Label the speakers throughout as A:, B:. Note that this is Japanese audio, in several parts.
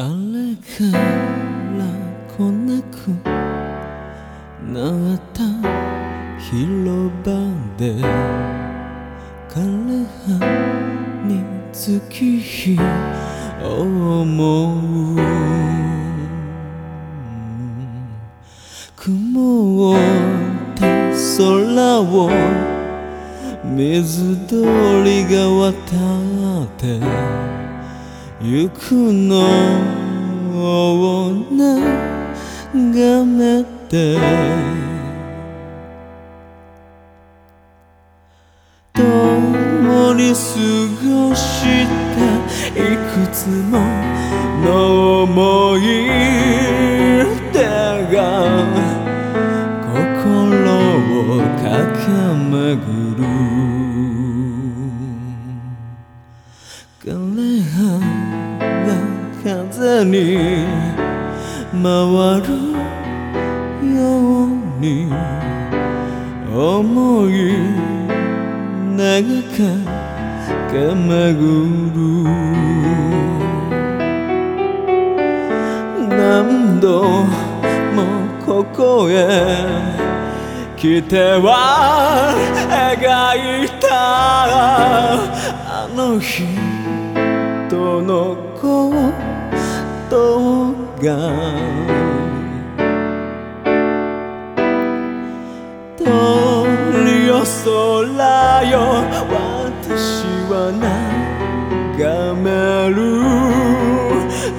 A: あれから来なくなった。広場で枯葉に月日を思う。曇った空を水鳥が渡って。行くのを眺めて。共に過ごしたいくつもの思い。に回るように思い長かけ巡る何度もここへ来ては描いたあの日とのことが。鳥よ空よ私は眺める。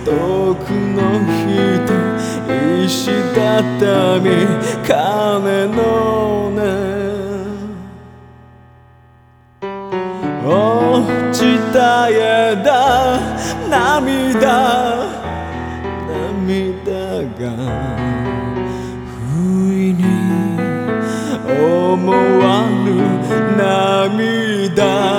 A: 遠くの人石畳鐘の音落ちた枝涙。不意に思わぬ涙。